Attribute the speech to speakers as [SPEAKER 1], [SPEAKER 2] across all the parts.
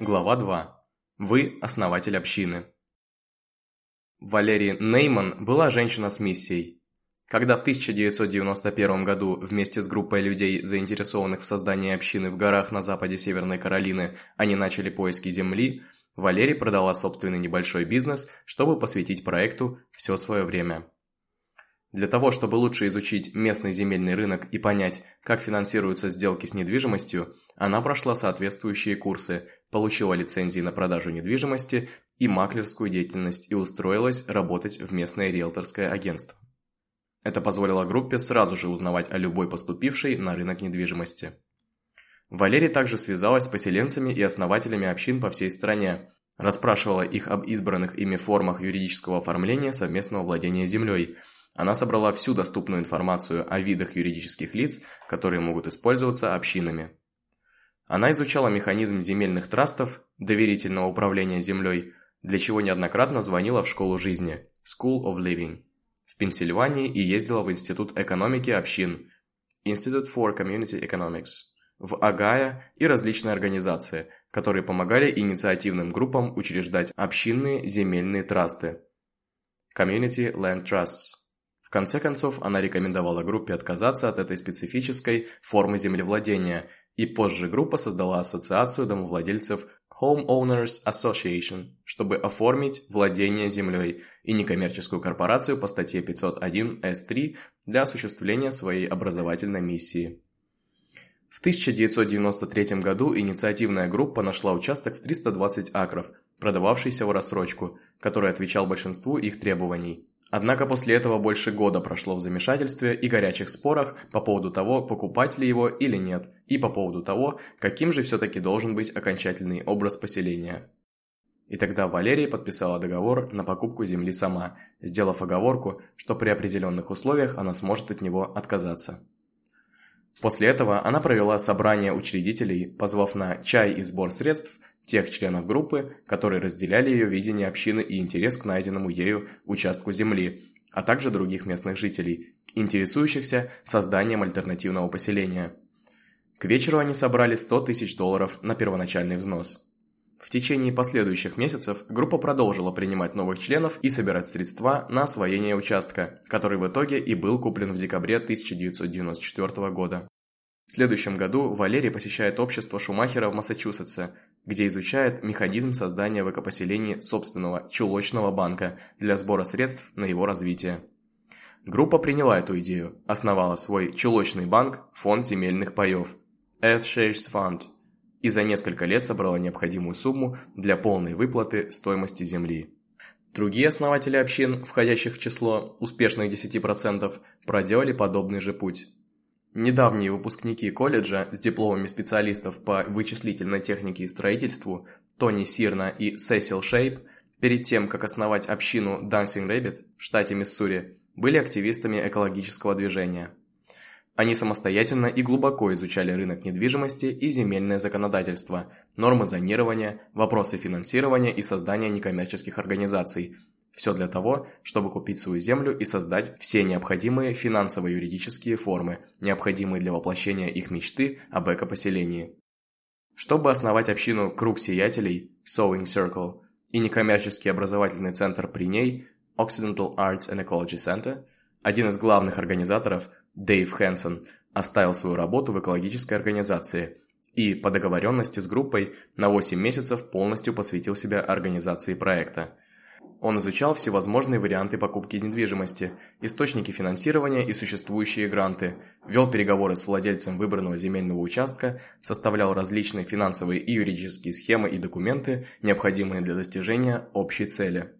[SPEAKER 1] Глава 2. Вы – основатель общины. Валерий Нейман была женщина с миссией. Когда в 1991 году вместе с группой людей, заинтересованных в создании общины в горах на западе Северной Каролины, они начали поиски земли, Валерий продала собственный небольшой бизнес, чтобы посвятить проекту все свое время. Для того, чтобы лучше изучить местный земельный рынок и понять, как финансируются сделки с недвижимостью, она прошла соответствующие курсы, получила лицензии на продажу недвижимости и маклерскую деятельность и устроилась работать в местное риэлторское агентство. Это позволило группе сразу же узнавать о любой поступившей на рынок недвижимости. Валерия также связалась с поселенцами и основателями общин по всей стране, расспрашивала их об избранных ими формах юридического оформления совместного владения землей – она собрала всю доступную информацию о видах юридических лиц, которые могут использоваться общинами. Она изучала механизм земельных трастов, доверительного управления землей, для чего неоднократно звонила в школу жизни School of Living. В Пенсильвании и ездила в Институт экономики общин Institute for Community Economics в Агая и различные организации, которые помогали инициативным группам учреждать общинные земельные трасты Community Land Trusts. В конце концов, она рекомендовала группе отказаться от этой специфической формы землевладения, и позже группа создала ассоциацию домовладельцев Homeowners Association, чтобы оформить владение землей, и некоммерческую корпорацию по статье 501 С3 для осуществления своей образовательной миссии. В 1993 году инициативная группа нашла участок в 320 акров, продававшийся в рассрочку, который отвечал большинству их требований. Однако после этого больше года прошло в замешательстве и горячих спорах по поводу того, покупать ли его или нет, и по поводу того, каким же все-таки должен быть окончательный образ поселения. И тогда Валерия подписала договор на покупку земли сама, сделав оговорку, что при определенных условиях она сможет от него отказаться. После этого она провела собрание учредителей, позвав на чай и сбор средств тех членов группы, которые разделяли ее видение общины и интерес к найденному ею участку земли, а также других местных жителей, интересующихся созданием альтернативного поселения. К вечеру они собрали 100 тысяч долларов на первоначальный взнос. В течение последующих месяцев группа продолжила принимать новых членов и собирать средства на освоение участка, который в итоге и был куплен в декабре 1994 года. В следующем году Валерий посещает общество Шумахера в Массачусетсе, где изучает механизм создания в экопоселении собственного чулочного банка для сбора средств на его развитие. Группа приняла эту идею, основала свой чулочный банк Фонд земельных паев Earth Shares Fund и за несколько лет собрала необходимую сумму для полной выплаты стоимости земли. Другие основатели общин, входящих в число успешных 10%, проделали подобный же путь. Недавние выпускники колледжа с дипломами специалистов по вычислительной технике и строительству Тони Сирна и Сесил Шейп перед тем, как основать общину Dancing Rabbit в штате Миссури, были активистами экологического движения. Они самостоятельно и глубоко изучали рынок недвижимости и земельное законодательство, нормы зонирования, вопросы финансирования и создания некоммерческих организаций – все для того, чтобы купить свою землю и создать все необходимые финансово-юридические формы, необходимые для воплощения их мечты об экопоселении. Чтобы основать общину «Круг сиятелей» Sewing Circle и некоммерческий образовательный центр при ней Occidental Arts and Ecology Center, один из главных организаторов, Дэйв Хэнсон, оставил свою работу в экологической организации и, по договоренности с группой, на 8 месяцев полностью посвятил себя организации проекта – он изучал всевозможные варианты покупки недвижимости, источники финансирования и существующие гранты, вел переговоры с владельцем выбранного земельного участка, составлял различные финансовые и юридические схемы и документы, необходимые для достижения общей цели.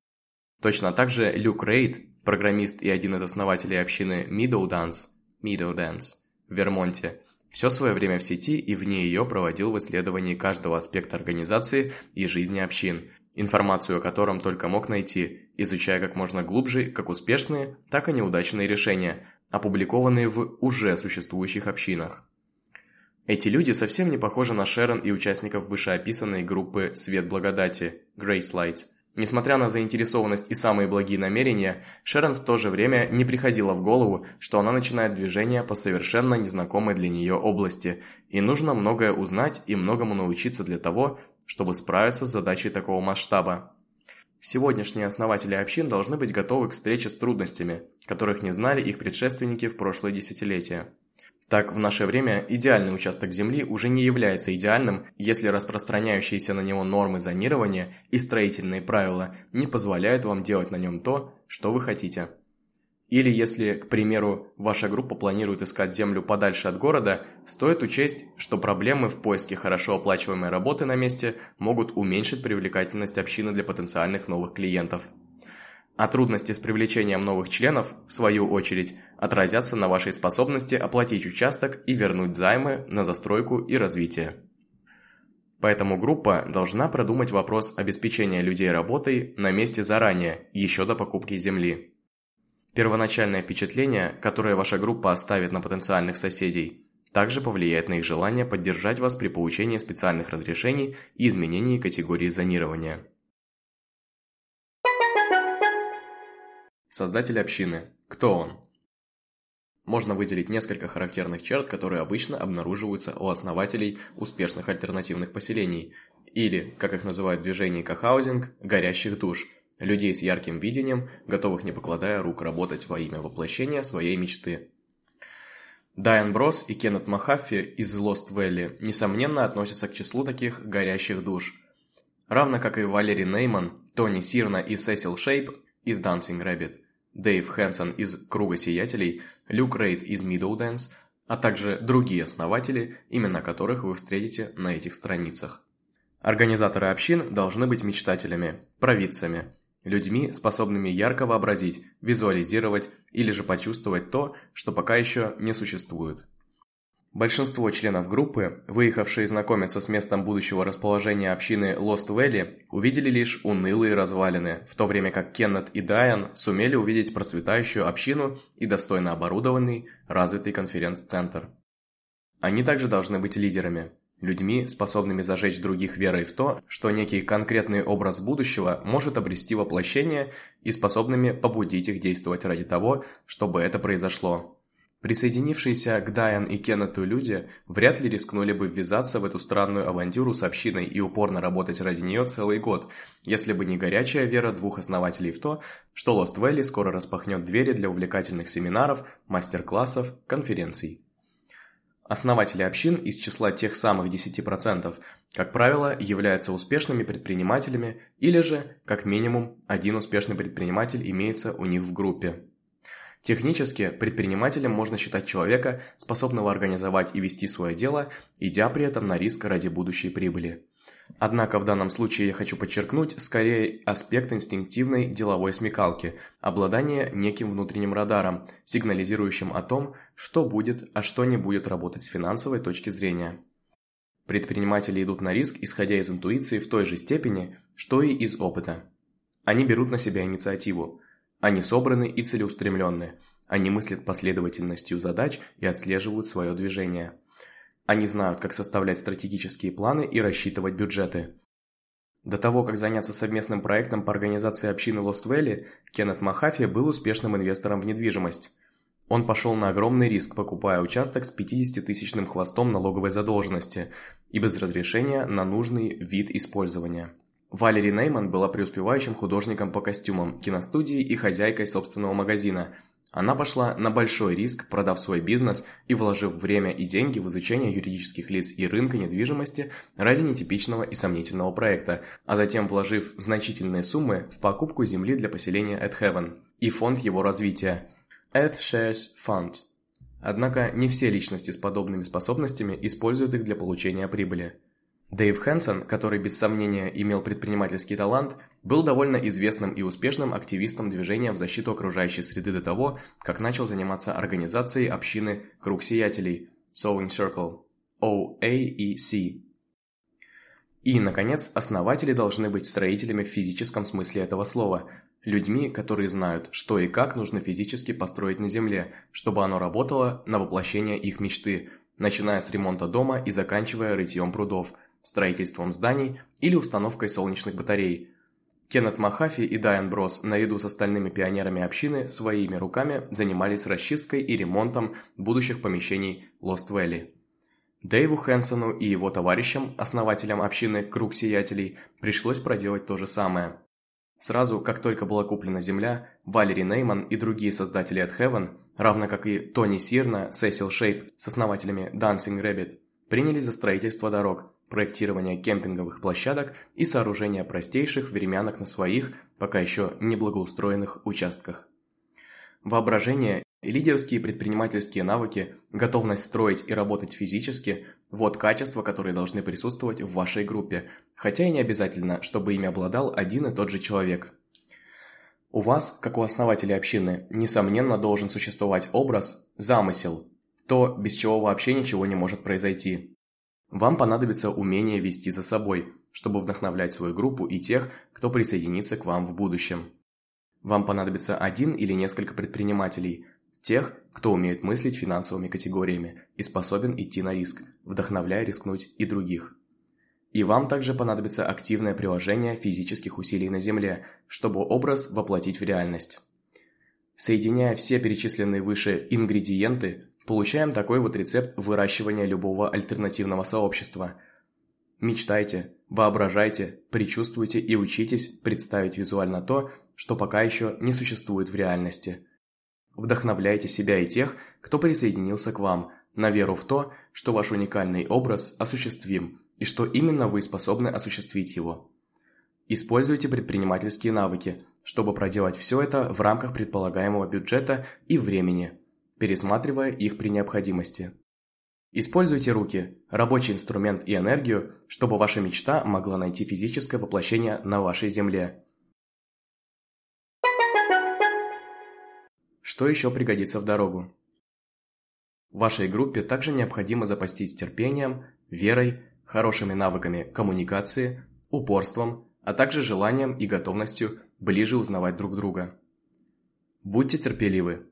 [SPEAKER 1] Точно так же Люк Рейд, программист и один из основателей общины Meadowdance, Meadowdance в Вермонте, все свое время в сети и вне ее проводил в исследовании каждого аспекта организации и жизни общин – информацию о котором только мог найти, изучая как можно глубже как успешные, так и неудачные решения, опубликованные в уже существующих общинах. Эти люди совсем не похожи на Шерон и участников вышеописанной группы «Свет благодати» Grace Light, Несмотря на заинтересованность и самые благие намерения, Шерон в то же время не приходило в голову, что она начинает движение по совершенно незнакомой для нее области, и нужно многое узнать и многому научиться для того, чтобы справиться с задачей такого масштаба. Сегодняшние основатели общин должны быть готовы к встрече с трудностями, которых не знали их предшественники в прошлые десятилетия. Так, в наше время идеальный участок земли уже не является идеальным, если распространяющиеся на него нормы зонирования и строительные правила не позволяют вам делать на нем то, что вы хотите. Или если, к примеру, ваша группа планирует искать землю подальше от города, стоит учесть, что проблемы в поиске хорошо оплачиваемой работы на месте могут уменьшить привлекательность общины для потенциальных новых клиентов. А трудности с привлечением новых членов, в свою очередь, отразятся на вашей способности оплатить участок и вернуть займы на застройку и развитие. Поэтому группа должна продумать вопрос обеспечения людей работой на месте заранее, еще до покупки земли. Первоначальное впечатление, которое ваша группа оставит на потенциальных соседей, также повлияет на их желание поддержать вас при получении специальных разрешений и изменении категории зонирования. Создатель общины. Кто он? Можно выделить несколько характерных черт, которые обычно обнаруживаются у основателей успешных альтернативных поселений, или, как их называют в движении кохаузинг, горящих душ, людей с ярким видением, готовых не покладая рук работать во имя воплощения своей мечты. Дайан Брос и Кеннет Махаффи из Lost Valley несомненно относятся к числу таких горящих душ. Равно как и Валери Нейман, Тони Сирна и Сесил Шейп из Dancing Rabbit – Дэйв Хэнсон из «Круга сиятелей», Люк Рейд из Middle а также другие основатели, имена которых вы встретите на этих страницах. Организаторы общин должны быть мечтателями, провидцами, людьми, способными ярко вообразить, визуализировать или же почувствовать то, что пока еще не существует. Большинство членов группы, выехавшие знакомиться с местом будущего расположения общины Lost Valley, увидели лишь унылые развалины, в то время как Кеннет и Дайан сумели увидеть процветающую общину и достойно оборудованный, развитый конференц-центр. Они также должны быть лидерами, людьми, способными зажечь других верой в то, что некий конкретный образ будущего может обрести воплощение и способными побудить их действовать ради того, чтобы это произошло. Присоединившиеся к Дайан и Кеннету люди вряд ли рискнули бы ввязаться в эту странную авантюру с общиной и упорно работать ради нее целый год, если бы не горячая вера двух основателей в то, что Lost Valley скоро распахнет двери для увлекательных семинаров, мастер-классов, конференций. Основатели общин из числа тех самых 10%, как правило, являются успешными предпринимателями или же, как минимум, один успешный предприниматель имеется у них в группе. Технически, предпринимателем можно считать человека, способного организовать и вести свое дело, идя при этом на риск ради будущей прибыли. Однако в данном случае я хочу подчеркнуть скорее аспект инстинктивной деловой смекалки, обладание неким внутренним радаром, сигнализирующим о том, что будет, а что не будет работать с финансовой точки зрения. Предприниматели идут на риск, исходя из интуиции в той же степени, что и из опыта. Они берут на себя инициативу, они собраны и целеустремленны. Они мыслят последовательностью задач и отслеживают свое движение. Они знают, как составлять стратегические планы и рассчитывать бюджеты. До того, как заняться совместным проектом по организации общины Valley, Кеннет Махафи был успешным инвестором в недвижимость. Он пошел на огромный риск, покупая участок с 50-тысячным хвостом налоговой задолженности и без разрешения на нужный вид использования. Валери Нейман была преуспевающим художником по костюмам, киностудии и хозяйкой собственного магазина. Она пошла на большой риск, продав свой бизнес и вложив время и деньги в изучение юридических лиц и рынка недвижимости ради нетипичного и сомнительного проекта, а затем вложив значительные суммы в покупку земли для поселения Эд Heaven и фонд его развития – Shares Fund. Однако не все личности с подобными способностями используют их для получения прибыли. Дэйв Хэнсон, который без сомнения имел предпринимательский талант, был довольно известным и успешным активистом движения в защиту окружающей среды до того, как начал заниматься организацией общины «Круг сиятелей» Sewing Circle, OAEC. И, наконец, основатели должны быть строителями в физическом смысле этого слова, людьми, которые знают, что и как нужно физически построить на Земле, чтобы оно работало на воплощение их мечты, начиная с ремонта дома и заканчивая рытьем прудов – строительством зданий или установкой солнечных батарей. Кеннет Махафи и Дайан Брос наряду с остальными пионерами общины своими руками занимались расчисткой и ремонтом будущих помещений Лост Вэлли. Дэйву Хэнсону и его товарищам, основателям общины Круг Сиятелей, пришлось проделать то же самое. Сразу, как только была куплена земля, Валери Нейман и другие создатели от Heaven, равно как и Тони Сирна, Сесил Шейп с основателями Dancing Rabbit, принялись за строительство дорог, проектирование кемпинговых площадок и сооружение простейших времянок на своих, пока еще не благоустроенных участках. Воображение, лидерские предпринимательские навыки, готовность строить и работать физически – вот качества, которые должны присутствовать в вашей группе, хотя и не обязательно, чтобы ими обладал один и тот же человек. У вас, как у основателей общины, несомненно должен существовать образ, замысел, то, без чего вообще ничего не может произойти. Вам понадобится умение вести за собой, чтобы вдохновлять свою группу и тех, кто присоединится к вам в будущем. Вам понадобится один или несколько предпринимателей, тех, кто умеет мыслить финансовыми категориями и способен идти на риск, вдохновляя рискнуть и других. И вам также понадобится активное приложение физических усилий на Земле, чтобы образ воплотить в реальность. Соединяя все перечисленные выше ингредиенты, Получаем такой вот рецепт выращивания любого альтернативного сообщества. Мечтайте, воображайте, предчувствуйте и учитесь представить визуально то, что пока еще не существует в реальности. Вдохновляйте себя и тех, кто присоединился к вам, на веру в то, что ваш уникальный образ осуществим и что именно вы способны осуществить его. Используйте предпринимательские навыки, чтобы проделать все это в рамках предполагаемого бюджета и времени – пересматривая их при необходимости. Используйте руки, рабочий инструмент и энергию, чтобы ваша мечта могла найти физическое воплощение на вашей земле. Что еще пригодится в дорогу? Вашей группе также необходимо запастись терпением, верой, хорошими навыками коммуникации, упорством, а также желанием и готовностью ближе узнавать друг друга. Будьте терпеливы,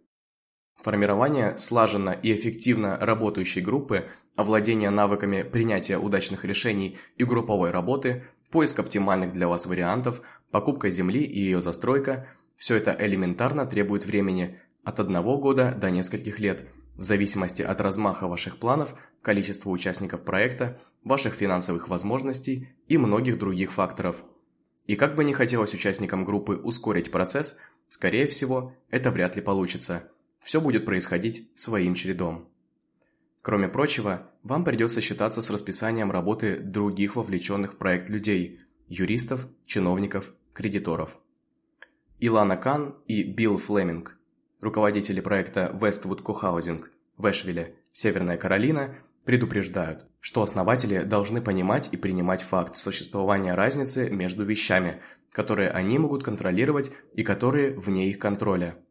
[SPEAKER 1] Формирование слаженно и эффективно работающей группы, овладение навыками принятия удачных решений и групповой работы, поиск оптимальных для вас вариантов, покупка земли и ее застройка – все это элементарно требует времени от одного года до нескольких лет, в зависимости от размаха ваших планов, количества участников проекта, ваших финансовых возможностей и многих других факторов. И как бы не хотелось участникам группы ускорить процесс, скорее всего, это вряд ли получится – все будет происходить своим чередом. Кроме прочего, вам придется считаться с расписанием работы других вовлеченных в проект людей – юристов, чиновников, кредиторов. Илана Кан и Билл Флеминг, руководители проекта Westwood Cohousing в Эшвилле, Северная Каролина, предупреждают, что основатели должны понимать и принимать факт существования разницы между вещами, которые они могут контролировать и которые вне их контроля –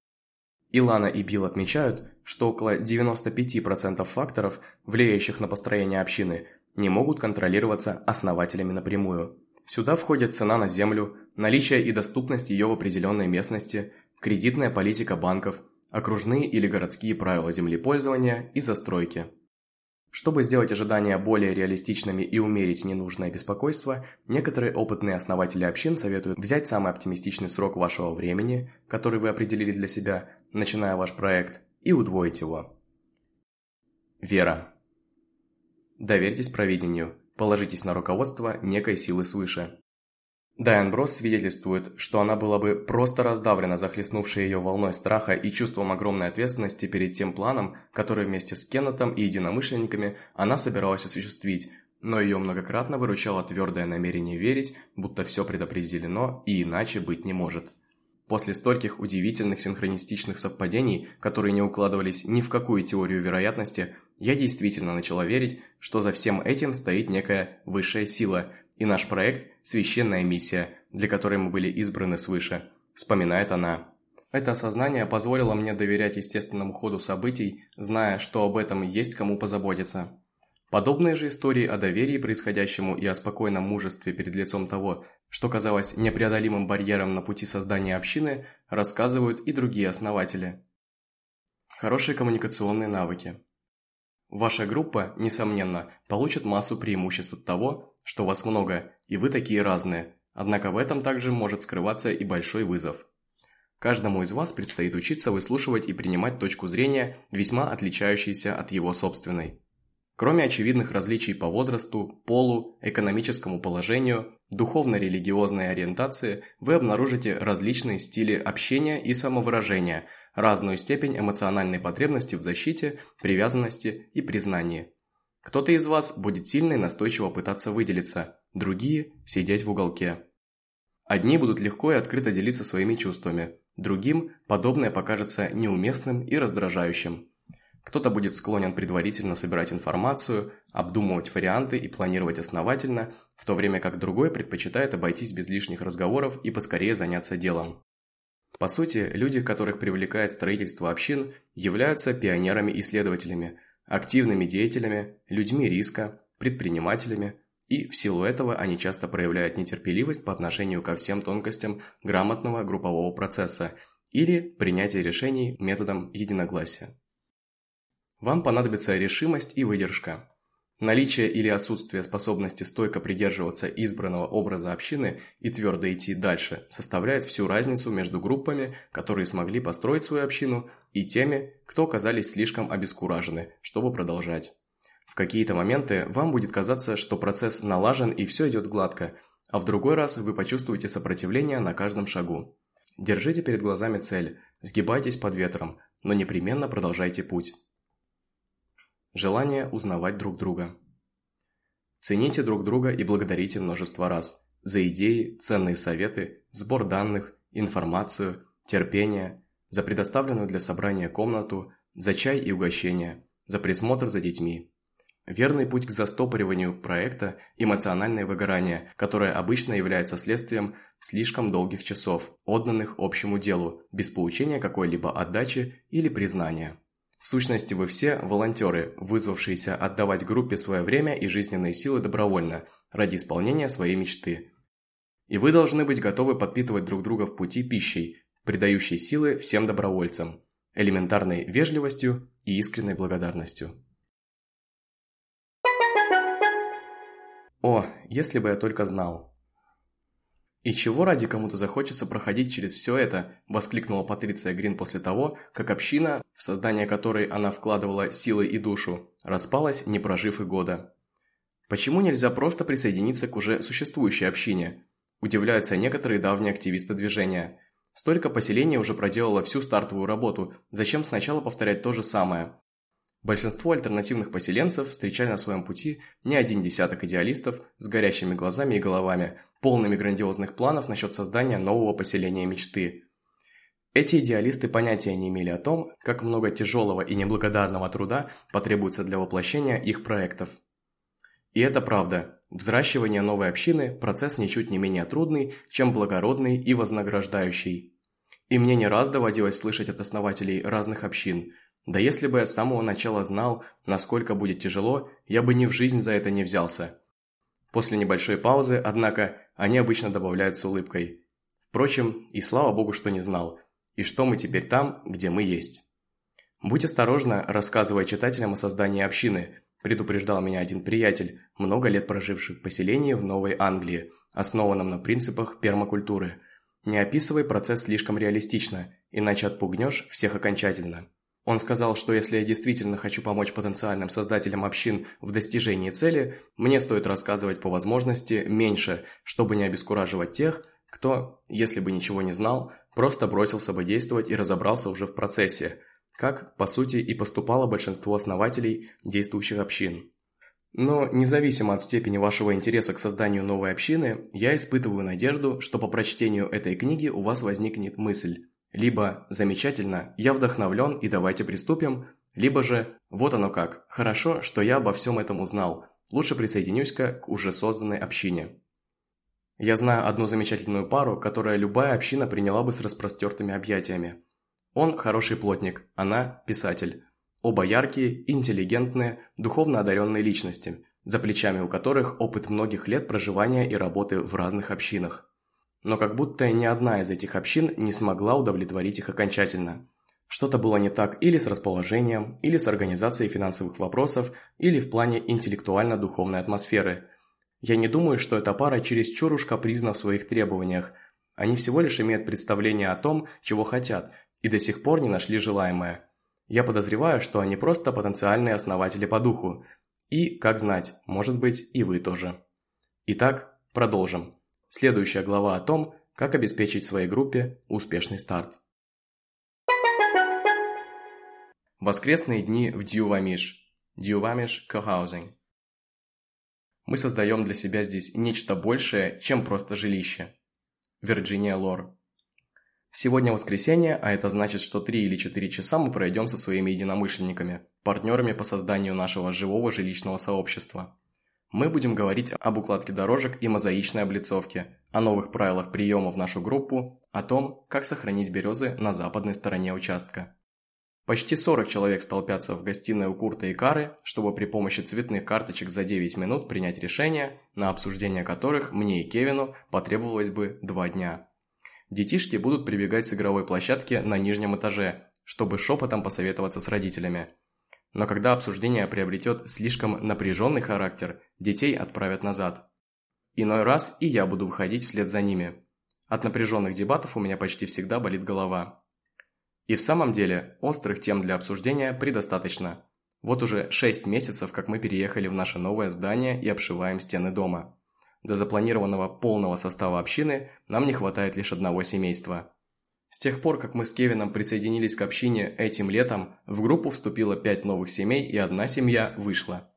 [SPEAKER 1] Илана и Билл отмечают, что около 95% факторов, влияющих на построение общины, не могут контролироваться основателями напрямую. Сюда входят цена на землю, наличие и доступность ее в определенной местности, кредитная политика банков, окружные или городские правила землепользования и застройки. Чтобы сделать ожидания более реалистичными и умерить ненужное беспокойство, некоторые опытные основатели общин советуют взять самый оптимистичный срок вашего времени, который вы определили для себя, начиная ваш проект, и удвоить его. Вера. Доверьтесь провидению, положитесь на руководство некой силы свыше. Дайан Брос свидетельствует, что она была бы просто раздавлена захлестнувшей ее волной страха и чувством огромной ответственности перед тем планом, который вместе с Кеннетом и единомышленниками она собиралась осуществить, но ее многократно выручало твердое намерение верить, будто все предопределено и иначе быть не может. После стольких удивительных синхронистичных совпадений, которые не укладывались ни в какую теорию вероятности, я действительно начала верить, что за всем этим стоит некая высшая сила – и наш проект – священная миссия, для которой мы были избраны свыше, вспоминает она. Это осознание позволило мне доверять естественному ходу событий, зная, что об этом есть кому позаботиться. Подобные же истории о доверии происходящему и о спокойном мужестве перед лицом того, что казалось непреодолимым барьером на пути создания общины, рассказывают и другие основатели. Хорошие коммуникационные навыки. Ваша группа, несомненно, получит массу преимуществ от того, что вас много, и вы такие разные, Однако в этом также может скрываться и большой вызов. Каждому из вас предстоит учиться выслушивать и принимать точку зрения, весьма отличающейся от его собственной. Кроме очевидных различий по возрасту, полу, экономическому положению, духовно-религиозной ориентации, вы обнаружите различные стили общения и самовыражения, разную степень эмоциональной потребности в защите, привязанности и признании. Кто-то из вас будет сильно и настойчиво пытаться выделиться, другие – сидеть в уголке. Одни будут легко и открыто делиться своими чувствами, другим подобное покажется неуместным и раздражающим. Кто-то будет склонен предварительно собирать информацию, обдумывать варианты и планировать основательно, в то время как другой предпочитает обойтись без лишних разговоров и поскорее заняться делом. По сути, люди, которых привлекает строительство общин, являются пионерами-исследователями, активными деятелями, людьми риска, предпринимателями, и в силу этого они часто проявляют нетерпеливость по отношению ко всем тонкостям грамотного группового процесса или принятия решений методом единогласия. Вам понадобится решимость и выдержка. Наличие или отсутствие способности стойко придерживаться избранного образа общины и твердо идти дальше составляет всю разницу между группами, которые смогли построить свою общину, и теми, кто оказались слишком обескуражены, чтобы продолжать. В какие-то моменты вам будет казаться, что процесс налажен и все идет гладко, а в другой раз вы почувствуете сопротивление на каждом шагу. Держите перед глазами цель, сгибайтесь под ветром, но непременно продолжайте путь. Желание узнавать друг друга. Цените друг друга и благодарите множество раз. За идеи, ценные советы, сбор данных, информацию, терпение, за предоставленную для собрания комнату, за чай и угощение, за присмотр за детьми. Верный путь к застопориванию проекта – эмоциональное выгорание, которое обычно является следствием слишком долгих часов, отданных общему делу, без получения какой-либо отдачи или признания. В сущности, вы все волонтеры, вызвавшиеся отдавать группе свое время и жизненные силы добровольно, ради исполнения своей мечты. И вы должны быть готовы подпитывать друг друга в пути пищей, придающей силы всем добровольцам, элементарной вежливостью и искренней благодарностью. О, если бы я только знал. «И чего ради кому-то захочется проходить через все это?» – воскликнула Патриция Грин после того, как община, в создание которой она вкладывала силы и душу, распалась, не прожив и года. Почему нельзя просто присоединиться к уже существующей общине? Удивляются некоторые давние активисты движения. Столько поселений уже проделало всю стартовую работу, зачем сначала повторять то же самое? Большинство альтернативных поселенцев встречали на своем пути не один десяток идеалистов с горящими глазами и головами, полными грандиозных планов насчет создания нового поселения мечты. Эти идеалисты понятия не имели о том, как много тяжелого и неблагодарного труда потребуется для воплощения их проектов. И это правда. Взращивание новой общины – процесс ничуть не менее трудный, чем благородный и вознаграждающий. И мне не раз доводилось слышать от основателей разных общин – да если бы я с самого начала знал, насколько будет тяжело, я бы ни в жизнь за это не взялся. После небольшой паузы, однако, они обычно добавляют с улыбкой. Впрочем, и слава богу, что не знал. И что мы теперь там, где мы есть. Будь осторожна, рассказывая читателям о создании общины, предупреждал меня один приятель, много лет проживший в поселении в Новой Англии, основанном на принципах пермакультуры. Не описывай процесс слишком реалистично, иначе отпугнешь всех окончательно. Он сказал, что если я действительно хочу помочь потенциальным создателям общин в достижении цели, мне стоит рассказывать по возможности меньше, чтобы не обескураживать тех, кто, если бы ничего не знал, просто бросился бы действовать и разобрался уже в процессе, как, по сути, и поступало большинство основателей действующих общин. Но независимо от степени вашего интереса к созданию новой общины, я испытываю надежду, что по прочтению этой книги у вас возникнет мысль либо «замечательно, я вдохновлен и давайте приступим», либо же «вот оно как, хорошо, что я обо всем этом узнал, лучше присоединюсь-ка к уже созданной общине». Я знаю одну замечательную пару, которая любая община приняла бы с распростертыми объятиями. Он хороший плотник, она писатель. Оба яркие, интеллигентные, духовно одаренные личности, за плечами у которых опыт многих лет проживания и работы в разных общинах но как будто ни одна из этих общин не смогла удовлетворить их окончательно. Что-то было не так или с расположением, или с организацией финансовых вопросов, или в плане интеллектуально-духовной атмосферы. Я не думаю, что эта пара чересчур уж капризна в своих требованиях. Они всего лишь имеют представление о том, чего хотят, и до сих пор не нашли желаемое. Я подозреваю, что они просто потенциальные основатели по духу. И, как знать, может быть, и вы тоже. Итак, продолжим. Следующая глава о том, как обеспечить своей группе успешный старт. Воскресные дни в Дьювамиш. Дьювамиш Cohousing. Мы создаем для себя здесь нечто большее, чем просто жилище. Вирджиния Лор. Сегодня воскресенье, а это значит, что 3 или 4 часа мы пройдем со своими единомышленниками, партнерами по созданию нашего живого жилищного сообщества. Мы будем говорить об укладке дорожек и мозаичной облицовке, о новых правилах приема в нашу группу, о том, как сохранить березы на западной стороне участка. Почти 40 человек столпятся в гостиной у Курта и Кары, чтобы при помощи цветных карточек за 9 минут принять решение, на обсуждение которых мне и Кевину потребовалось бы 2 дня. Детишки будут прибегать с игровой площадки на нижнем этаже, чтобы шепотом посоветоваться с родителями. Но когда обсуждение приобретет слишком напряженный характер, детей отправят назад. Иной раз и я буду выходить вслед за ними. От напряженных дебатов у меня почти всегда болит голова. И в самом деле, острых тем для обсуждения предостаточно. Вот уже 6 месяцев, как мы переехали в наше новое здание и обшиваем стены дома. До запланированного полного состава общины нам не хватает лишь одного семейства. С тех пор, как мы с Кевином присоединились к общине этим летом, в группу вступило 5 новых семей и одна семья вышла.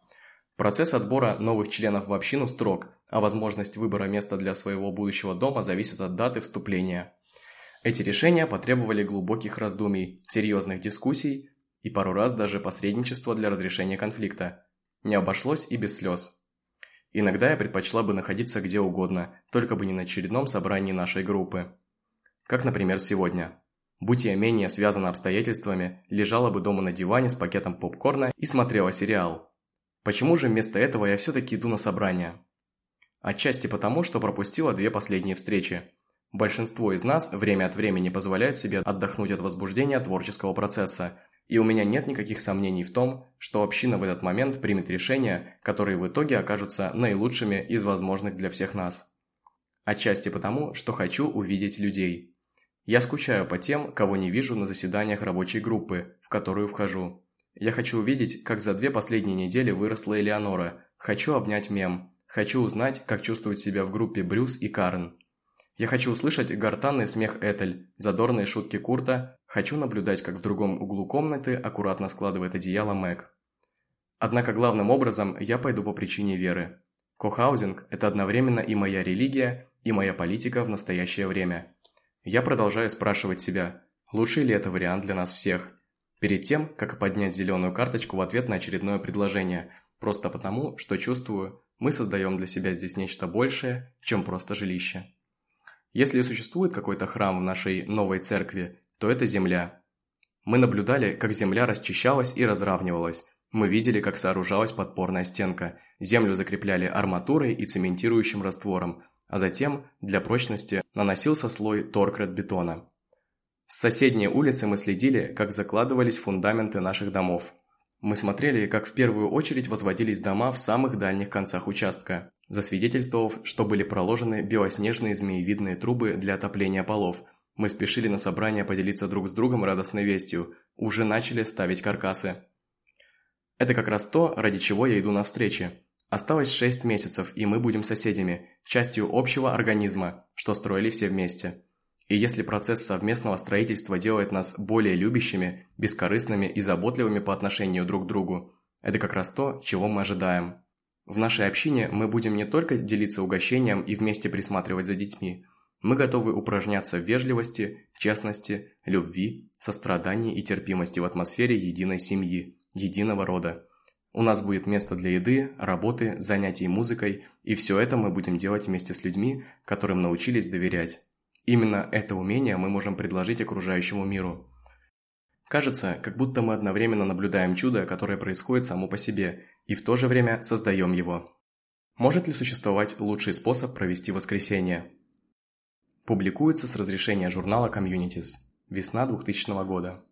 [SPEAKER 1] Процесс отбора новых членов в общину строг, а возможность выбора места для своего будущего дома зависит от даты вступления. Эти решения потребовали глубоких раздумий, серьезных дискуссий и пару раз даже посредничества для разрешения конфликта. Не обошлось и без слез. Иногда я предпочла бы находиться где угодно, только бы не на очередном собрании нашей группы. Как, например, сегодня. Будь я менее связана обстоятельствами, лежала бы дома на диване с пакетом попкорна и смотрела сериал. Почему же вместо этого я все-таки иду на собрание? Отчасти потому, что пропустила две последние встречи. Большинство из нас время от времени позволяет себе отдохнуть от возбуждения творческого процесса, и у меня нет никаких сомнений в том, что община в этот момент примет решения, которые в итоге окажутся наилучшими из возможных для всех нас. Отчасти потому, что хочу увидеть людей. Я скучаю по тем, кого не вижу на заседаниях рабочей группы, в которую вхожу. Я хочу увидеть, как за две последние недели выросла Элеонора, хочу обнять мем, хочу узнать, как чувствуют себя в группе Брюс и Карн. Я хочу услышать гортанный смех Этель, задорные шутки Курта, хочу наблюдать, как в другом углу комнаты аккуратно складывает одеяло Мэг. Однако главным образом я пойду по причине веры. Кохаузинг – это одновременно и моя религия, и моя политика в настоящее время. Я продолжаю спрашивать себя, лучший ли это вариант для нас всех, перед тем, как поднять зеленую карточку в ответ на очередное предложение, просто потому, что чувствую, мы создаем для себя здесь нечто большее, чем просто жилище. Если существует какой-то храм в нашей новой церкви, то это земля. Мы наблюдали, как земля расчищалась и разравнивалась. Мы видели, как сооружалась подпорная стенка. Землю закрепляли арматурой и цементирующим раствором, а затем, для прочности, наносился слой торкрет-бетона. С соседней улицы мы следили, как закладывались фундаменты наших домов. Мы смотрели, как в первую очередь возводились дома в самых дальних концах участка засвидетельствовав, что были проложены белоснежные змеевидные трубы для отопления полов. Мы спешили на собрание поделиться друг с другом радостной вестью. Уже начали ставить каркасы. Это как раз то, ради чего я иду на встречи. Осталось 6 месяцев, и мы будем соседями, частью общего организма, что строили все вместе. И если процесс совместного строительства делает нас более любящими, бескорыстными и заботливыми по отношению друг к другу, это как раз то, чего мы ожидаем. В нашей общине мы будем не только делиться угощением и вместе присматривать за детьми. Мы готовы упражняться в вежливости, честности, любви, сострадании и терпимости в атмосфере единой семьи, единого рода. У нас будет место для еды, работы, занятий музыкой, и все это мы будем делать вместе с людьми, которым научились доверять. Именно это умение мы можем предложить окружающему миру. Кажется, как будто мы одновременно наблюдаем чудо, которое происходит само по себе, и в то же время создаем его. Может ли существовать лучший способ провести воскресенье? Публикуется с разрешения журнала Communities. Весна 2000 года.